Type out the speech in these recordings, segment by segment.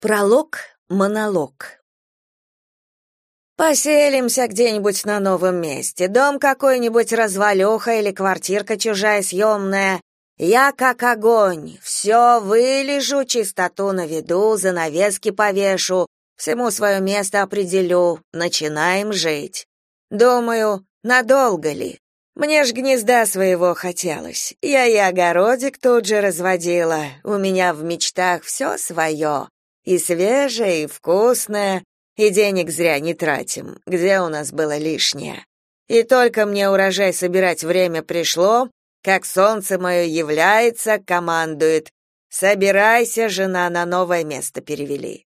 Пролог, монолог. Поселимся где-нибудь на новом месте. Дом какой-нибудь развалюха или квартирка чужая съемная. Я как огонь. Все вылежу, чистоту наведу, занавески повешу, всему свое место определю. Начинаем жить. Думаю, надолго ли? Мне ж гнезда своего хотелось. Я и огородик тут же разводила. У меня в мечтах все свое. И свежее, и вкусное, и денег зря не тратим, где у нас было лишнее. И только мне урожай собирать время пришло, как солнце мое является, командует. Собирайся, жена, на новое место перевели.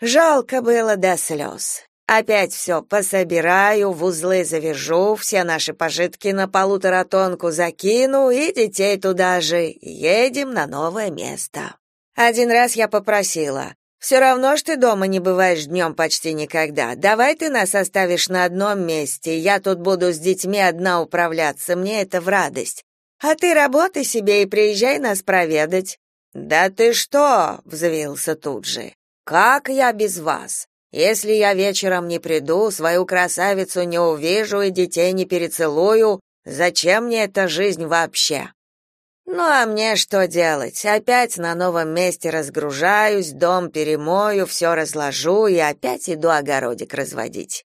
Жалко было до слез. Опять все пособираю, в узлы завяжу, все наши пожитки на полуторатонку закину и детей туда же. Едем на новое место. Один раз я попросила: «Все равно ж ты дома не бываешь днем почти никогда. Давай ты нас оставишь на одном месте. Я тут буду с детьми одна управляться. Мне это в радость. А ты работай себе и приезжай нас проведать». «Да ты что?» — взвился тут же. «Как я без вас? Если я вечером не приду, свою красавицу не увижу и детей не перецелую, зачем мне эта жизнь вообще?» Ну а мне что делать? Опять на новом месте разгружаюсь, дом перемою, все разложу и опять иду огородик разводить.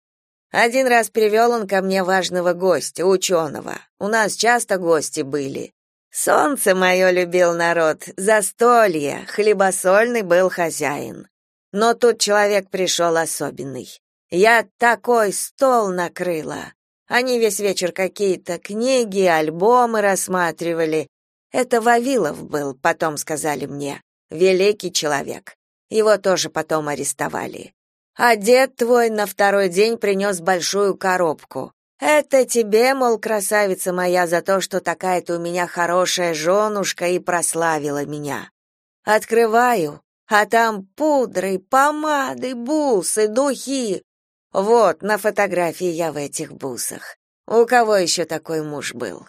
Один раз привел он ко мне важного гостя, ученого. У нас часто гости были. Солнце мое любил народ, застолье, хлебосольный был хозяин. Но тут человек пришел особенный. Я такой стол накрыла. Они весь вечер какие-то книги, альбомы рассматривали, это Вавилов был, потом сказали мне. Великий человек. Его тоже потом арестовали. А дед твой на второй день принес большую коробку. Это тебе, мол, красавица моя, за то, что такая ты у меня хорошая женушка и прославила меня. Открываю, а там пудры, помады, бусы, духи. Вот, на фотографии я в этих бусах. У кого еще такой муж был?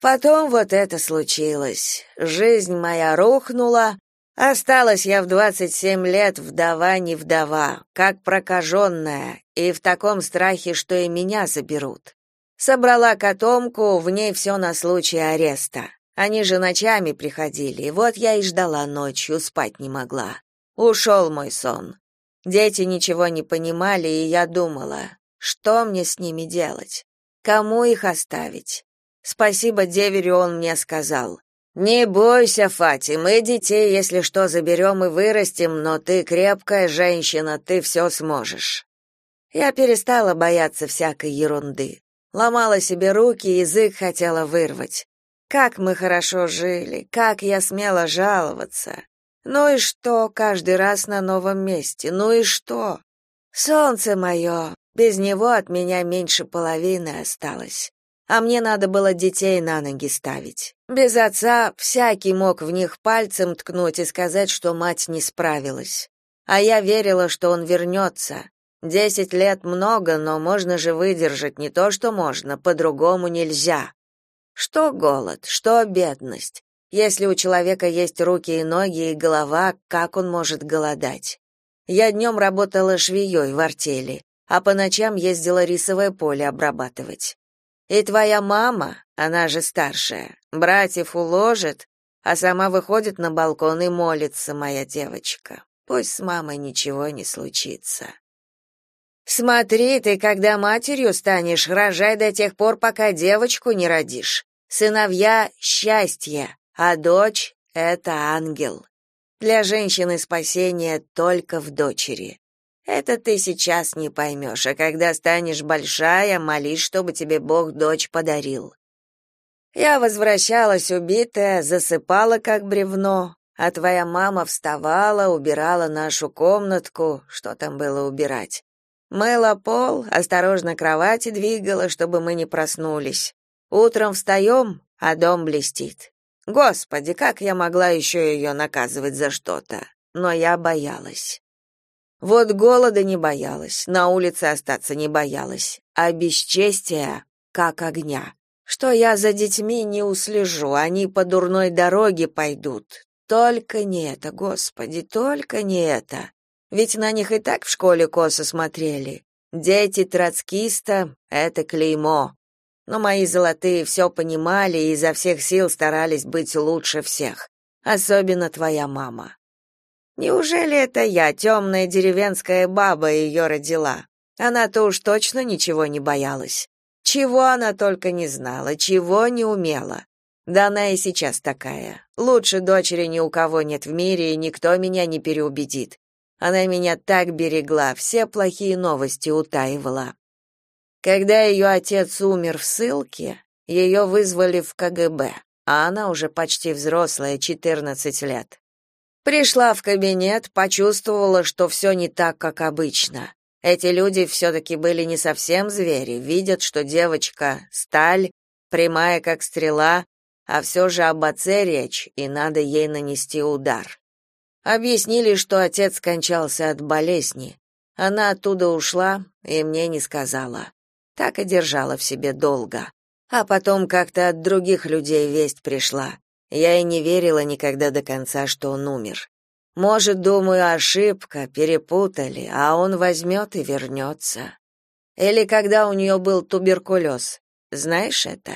Потом вот это случилось. Жизнь моя рухнула. Осталась я в двадцать семь лет вдова не вдова, как прокаженная, и в таком страхе, что и меня заберут. Собрала котомку, в ней все на случай ареста. Они же ночами приходили, вот я и ждала ночью, спать не могла. Ушел мой сон. Дети ничего не понимали, и я думала, что мне с ними делать? Кому их оставить? Спасибо деверю он мне сказал. Не бойся, Фати, мы детей, если что, заберем и вырастим, но ты крепкая женщина, ты все сможешь. Я перестала бояться всякой ерунды. Ломала себе руки, язык хотела вырвать. Как мы хорошо жили, как я смела жаловаться. Ну и что, каждый раз на новом месте, ну и что? Солнце мое, без него от меня меньше половины осталось а мне надо было детей на ноги ставить. Без отца всякий мог в них пальцем ткнуть и сказать, что мать не справилась. А я верила, что он вернется. Десять лет много, но можно же выдержать не то, что можно, по-другому нельзя. Что голод, что бедность? Если у человека есть руки и ноги и голова, как он может голодать? Я днем работала швеей в артели, а по ночам ездила рисовое поле обрабатывать. И твоя мама, она же старшая, братьев уложит, а сама выходит на балкон и молится, моя девочка. Пусть с мамой ничего не случится. Смотри, ты когда матерью станешь, рожай до тех пор, пока девочку не родишь. Сыновья счастье, а дочь это ангел. Для женщины спасение только в дочери. Это ты сейчас не поймешь, а когда станешь большая, молись, чтобы тебе Бог дочь подарил. Я возвращалась убитая, засыпала как бревно, а твоя мама вставала, убирала нашу комнатку, что там было убирать. Мыла пол, осторожно кровати двигала, чтобы мы не проснулись. Утром встаем, а дом блестит. Господи, как я могла еще ее наказывать за что-то? Но я боялась. Вот голода не боялась, на улице остаться не боялась, а бесчестия как огня. Что я за детьми не услежу, они по дурной дороге пойдут. только не это, господи, только не это. Ведь на них и так в школе косо смотрели. Дети троцкиста — это клеймо. Но мои золотые все понимали и изо всех сил старались быть лучше всех. Особенно твоя мама. Неужели это я, темная деревенская баба, ее родила? Она-то уж точно ничего не боялась. Чего она только не знала, чего не умела. Да она и сейчас такая. Лучше дочери ни у кого нет в мире, и никто меня не переубедит. Она меня так берегла, все плохие новости утаивала. Когда ее отец умер в ссылке, ее вызвали в КГБ, а она уже почти взрослая, 14 лет. Пришла в кабинет, почувствовала, что все не так, как обычно. Эти люди все-таки были не совсем звери, видят, что девочка — сталь, прямая как стрела, а все же об отце речь, и надо ей нанести удар. Объяснили, что отец скончался от болезни. Она оттуда ушла и мне не сказала. Так и держала в себе долго. А потом как-то от других людей весть пришла. Я и не верила никогда до конца, что он умер. Может, думаю, ошибка, перепутали, а он возьмет и вернется. Или когда у нее был туберкулез. Знаешь это?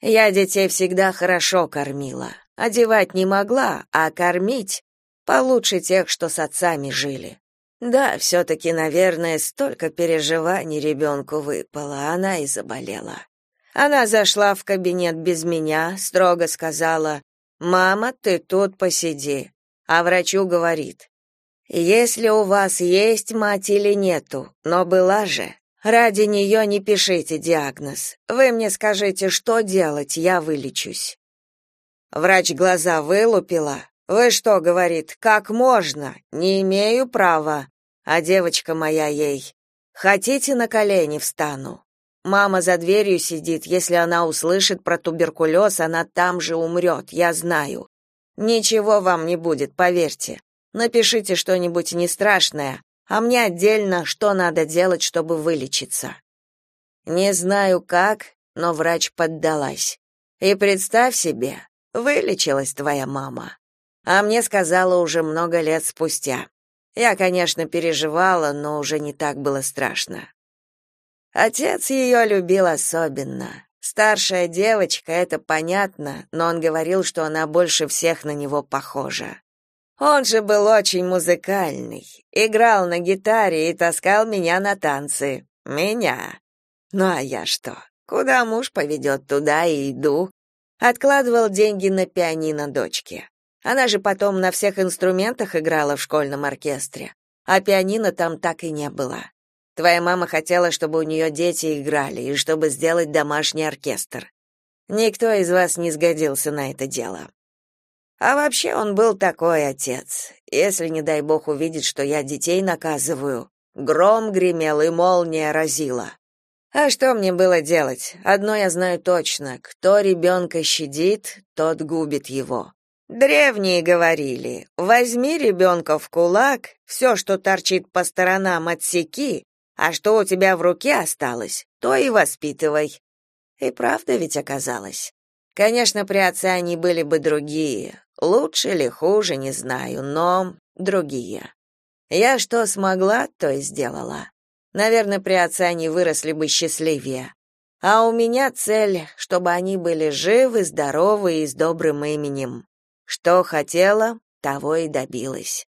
Я детей всегда хорошо кормила. Одевать не могла, а кормить получше тех, что с отцами жили. Да, все-таки, наверное, столько переживаний ребенку выпало, она и заболела. Она зашла в кабинет без меня, строго сказала, «Мама, ты тут посиди». А врачу говорит, «Если у вас есть мать или нету, но была же, ради нее не пишите диагноз. Вы мне скажите, что делать, я вылечусь». Врач глаза вылупила. «Вы что, — говорит, — как можно? Не имею права». А девочка моя ей, «Хотите, на колени встану?» Мама за дверью сидит, если она услышит про туберкулез, она там же умрет, я знаю. Ничего вам не будет, поверьте. Напишите что-нибудь не страшное, а мне отдельно, что надо делать, чтобы вылечиться. Не знаю как, но врач поддалась. И представь себе, вылечилась твоя мама. А мне сказала уже много лет спустя. Я, конечно, переживала, но уже не так было страшно. Отец ее любил особенно. Старшая девочка, это понятно, но он говорил, что она больше всех на него похожа. Он же был очень музыкальный, играл на гитаре и таскал меня на танцы. Меня. Ну а я что? Куда муж поведет, туда и иду. Откладывал деньги на пианино дочке. Она же потом на всех инструментах играла в школьном оркестре, а пианино там так и не было. Твоя мама хотела, чтобы у нее дети играли и чтобы сделать домашний оркестр. Никто из вас не сгодился на это дело. А вообще он был такой отец. Если, не дай бог, увидит, что я детей наказываю, гром гремел и молния разила. А что мне было делать? Одно я знаю точно: кто ребенка щадит, тот губит его. Древние говорили: возьми ребенка в кулак, все, что торчит по сторонам, отсеки, а что у тебя в руке осталось, то и воспитывай. И правда ведь оказалось. Конечно, при отце они были бы другие. Лучше или хуже, не знаю, но другие. Я что смогла, то и сделала. Наверное, при отце они выросли бы счастливее. А у меня цель, чтобы они были живы, здоровы и с добрым именем. Что хотела, того и добилась.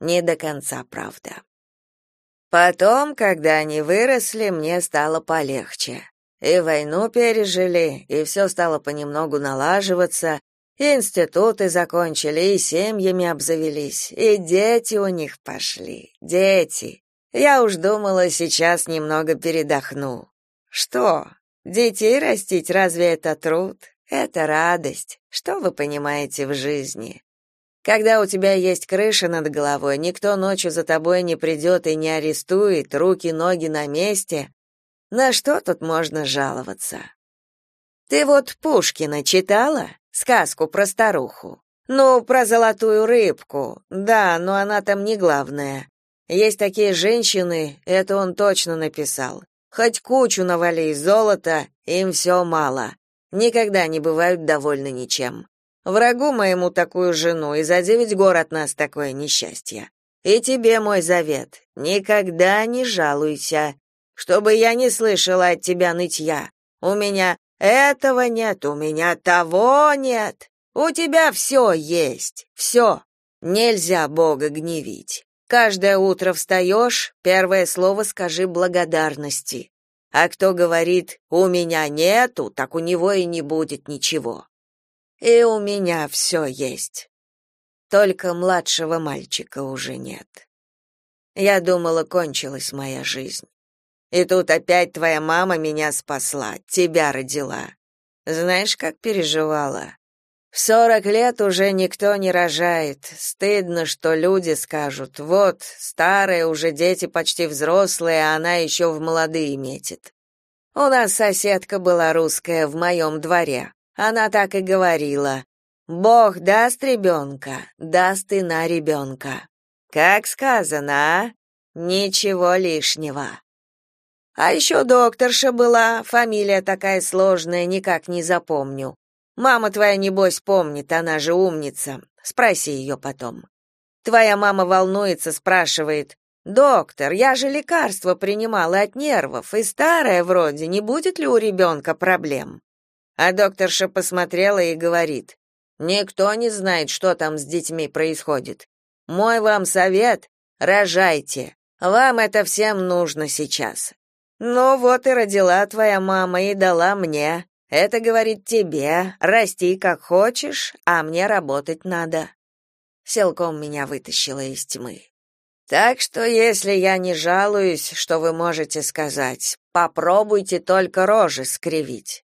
Не до конца, правда. Потом, когда они выросли, мне стало полегче. И войну пережили, и все стало понемногу налаживаться, и институты закончили, и семьями обзавелись, и дети у них пошли. Дети. Я уж думала, сейчас немного передохну. Что? Детей растить разве это труд? Это радость. Что вы понимаете в жизни? Когда у тебя есть крыша над головой, никто ночью за тобой не придет и не арестует, руки-ноги на месте. На что тут можно жаловаться? Ты вот Пушкина читала? Сказку про старуху. Ну, про золотую рыбку. Да, но она там не главная. Есть такие женщины, это он точно написал. Хоть кучу навали золота, им все мало. Никогда не бывают довольны ничем. Врагу моему такую жену, и за девять гор от нас такое несчастье. И тебе мой завет, никогда не жалуйся, чтобы я не слышала от тебя нытья. У меня этого нет, у меня того нет. У тебя все есть, все. Нельзя Бога гневить. Каждое утро встаешь, первое слово скажи благодарности. А кто говорит «у меня нету», так у него и не будет ничего. И у меня все есть. Только младшего мальчика уже нет. Я думала, кончилась моя жизнь. И тут опять твоя мама меня спасла, тебя родила. Знаешь, как переживала? В сорок лет уже никто не рожает. Стыдно, что люди скажут, вот, старые уже дети почти взрослые, а она еще в молодые метит. У нас соседка была русская в моем дворе. Она так и говорила. Бог даст ребенка, даст и на ребенка. Как сказано, а? Ничего лишнего. А еще докторша была, фамилия такая сложная, никак не запомню. Мама твоя, небось, помнит, она же умница. Спроси ее потом. Твоя мама волнуется, спрашивает, «Доктор, я же лекарства принимала от нервов, и старая вроде, не будет ли у ребенка проблем?» А докторша посмотрела и говорит, «Никто не знает, что там с детьми происходит. Мой вам совет — рожайте. Вам это всем нужно сейчас. Ну вот и родила твоя мама и дала мне. Это говорит тебе, расти как хочешь, а мне работать надо. Селком меня вытащила из тьмы. Так что если я не жалуюсь, что вы можете сказать, попробуйте только рожи скривить.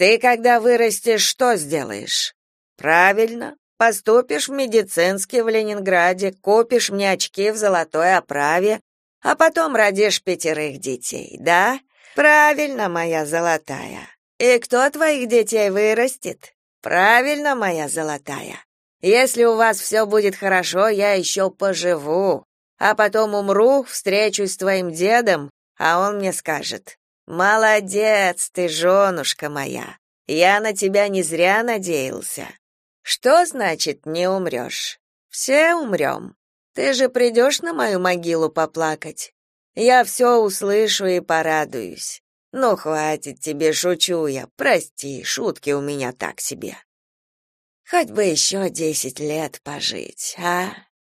Ты когда вырастешь, что сделаешь? Правильно, поступишь в медицинский в Ленинграде, купишь мне очки в золотой оправе, а потом родишь пятерых детей, да? Правильно, моя золотая. И кто твоих детей вырастет? Правильно, моя золотая. Если у вас все будет хорошо, я еще поживу, а потом умру, встречусь с твоим дедом, а он мне скажет: "Молодец ты, женушка моя. Я на тебя не зря надеялся". Что значит не умрешь? Все умрем. Ты же придешь на мою могилу поплакать? Я все услышу и порадуюсь. Ну, хватит тебе, шучу я. Прости, шутки у меня так себе. Хоть бы еще десять лет пожить, а?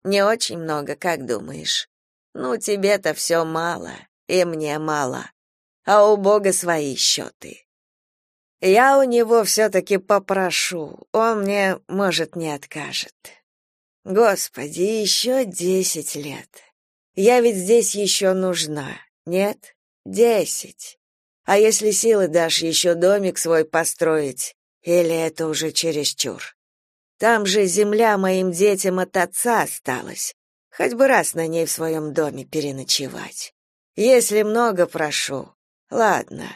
Не очень много, как думаешь? Ну, тебе-то все мало, и мне мало. А у Бога свои счеты. Я у него все-таки попрошу, он мне, может, не откажет. Господи, еще десять лет. Я ведь здесь еще нужна, нет? Десять. А если силы дашь еще домик свой построить, или это уже чересчур? Там же земля моим детям от отца осталась. Хоть бы раз на ней в своем доме переночевать. Если много прошу, ладно,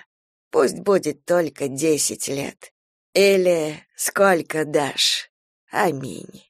пусть будет только десять лет. Или сколько дашь. Аминь.